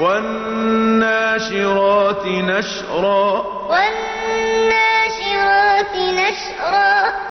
وَالنَّاشِرَاتِ نَشْرًا. وَالنَّاشِرَاتِ